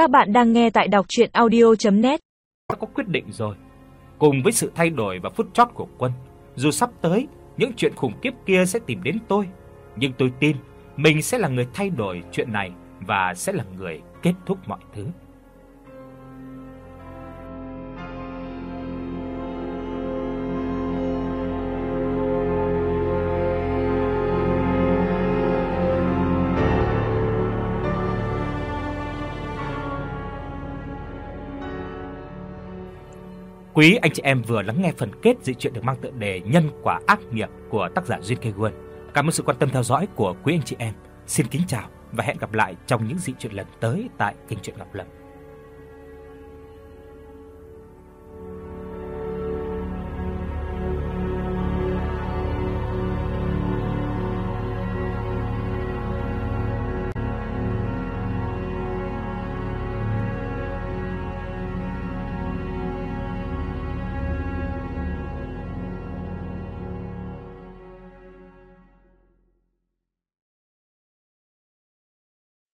Các bạn đang nghe tại đọc audio net Đã có quyết định rồi. Cùng với sự thay đổi và phút chót của Quân, dù sắp tới những chuyện khủng khiếp kia sẽ tìm đến tôi, nhưng tôi tin mình sẽ là người thay đổi chuyện này và sẽ là người kết thúc mọi thứ. Quý anh chị em vừa lắng nghe phần kết dị truyện được mang tựa đề Nhân quả ác nghiệp của tác giả Jin Kê Cảm ơn sự quan tâm theo dõi của quý anh chị em. Xin kính chào và hẹn gặp lại trong những dị truyện lần tới tại kênh truyện Ngọc Lâm.